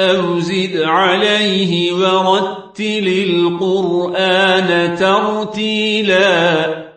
أو زد عليه ورتل القرآن ترتيلاً